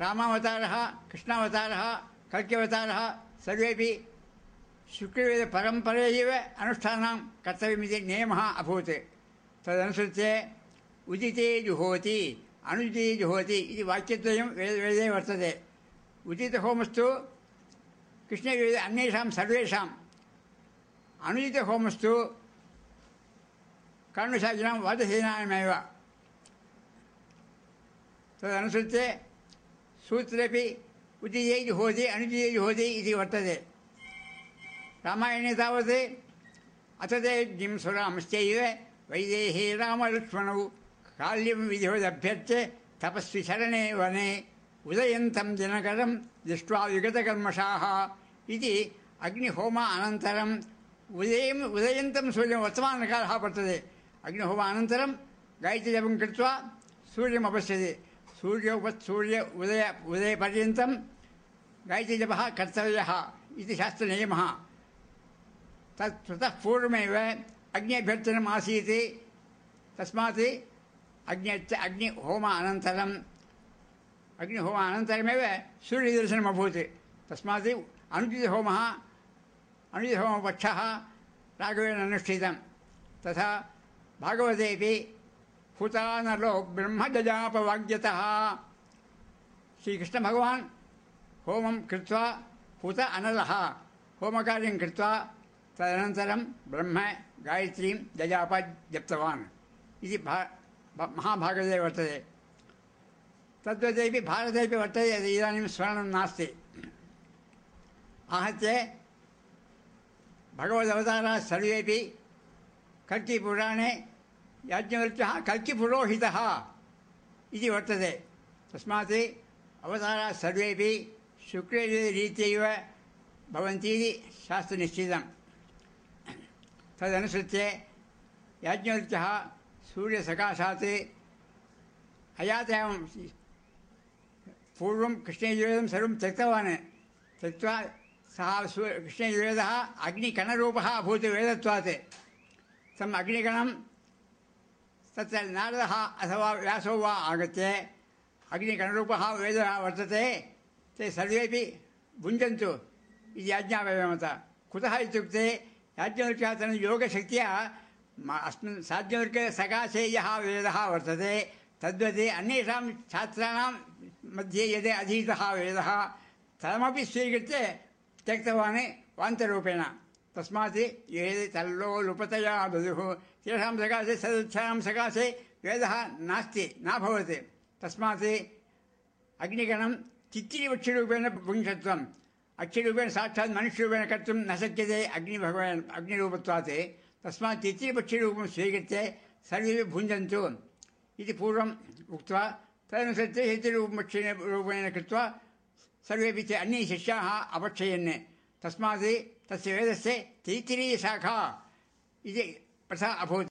रामावतारः, कृष्णावतारः कल्क्यवतारः सर्वेपि शुक्लवेदपरम्परे एव अनुष्ठानं कर्तव्यमिति नियमः अभूत्। तदनुसृत्य उदिते जुहोति अनुजिते जुहोति इति वाक्यद्वयं वेदे वेदे वर्तते। उदितहोमस्तु कृष्णवेदे अन्येषां सर्वेषाम् अनुजितहोमस्तु कर्णशाकिनां वादसेनामेव तदनुसृत्य सूत्रेपि उदिते जुहोति अनुजिते जुहोति इति वर्तते रामायणे तावत् अथ ते जिंसुरांश्चैव वैदेहे रामलक्ष्मणौ काल्यं विधिवदभ्यर्च्य तपस्वि शरणे वने उदयन्तं दिनकरं दृष्ट्वा विगतकल्मषाः इति अग्निहोम अनन्तरम् उदयम् उदयन्तं सूर्यं वर्तमानकालः वर्तते अग्निहोम अनन्तरं गायत्रीजपं कृत्वा सूर्यम् अपश्यति सूर्योपत् सूर्य उदय उदयपर्यन्तं गायत्रीजपः कर्तव्यः इति शास्त्रनियमः। तत् ततः पूर्वमेव अग्न्यभ्यर्थनम् आसीत्। तस्मात् अग्न्यच्च अग्निहोम अनन्तरम् अग्निहोम अनन्तरमेव सूर्यदर्शनम् अभूत्। तस्मात् अनुचितहोमः अनुचितहोमपक्षः राघवेण अनुष्ठितं तथा भागवतेपि हुतानलो ब्रह्मजजापवाग्यतः। श्रीकृष्णभगवान् होमं कृत्वा हुत अनलः। होमकार्यं कृत्वा तदनन्तरं ब्रह्म गायत्रीं जजाप जप्तवान्। इति भा महाभागवते वर्तते। तद्वदेपि भारतेपि वर्तते यद् इदानीं स्मरणं नास्ति। आहत्य भगवदवताराः सर्वेपि कल्किपुराणे याज्ञवल्क्यः कल्किपुरोहितः इति वर्तते। तस्मात् अवताराः सर्वेपि शुक्लरीत्यैव भवन्ति इति शास्त्रनिश्चितम् तदनुसृत्य याज्ञवल्क्यः सूर्यसकाशात् अयातयां पूर्वं कृष्णयजुर्वेदं सर्वं त्यक्तवान्। त्यक्त्वा सः सू कृष्णयजुर्वेदः अग्निकणरूपः अभूत् वेदत्वात्। तम् अग्निकणं तत्र नारदः अथवा व्यासो वा आगत्य अग्निकणरूपः वेदः वर्तते, ते सर्वेपि भुञ्जन्तु इति आज्ञापयामत कुतः इत्युक्ते याज्ञवल्क्यः तन्न योगशक्त्या अस्मिन् साज्ञवल्क्यसकाशे यः वेदः वर्तते, तद्वत् अन्येषां छात्राणां मध्ये यद् अधीतः वेदः तमपि स्वीकृत्य त्यक्तवान् वान्तरूपेण। तस्मात् ये तल्लो लुपतया ददुः तेषां सकाशे सदच्छानां सकाशे वेदः नास्ति, न भवति। तस्मात् अग्निगणं चित्तिरिवक्षरूपेण पुंसत्वम्। अक्षरूपेण साक्षात् मनुष्यरूपेण कर्तुं न शक्यते अग्निभगवान्, अग्निरूपत्वात्। तस्मात् चित्तिपक्षिरूपं स्वीकृत्य सर्वेपि भुञ्जन्तु। इति पूर्वम् उक्त्वा तदनुसृत्य हेतिरूपक्षेण रूपेण कृत्वा सर्वेपि ते अन्ये शिष्याः अपक्षयन्। तस्मात् तस्य वेदस्य तैत्तिरीयशाखा इति प्रथा अभूत्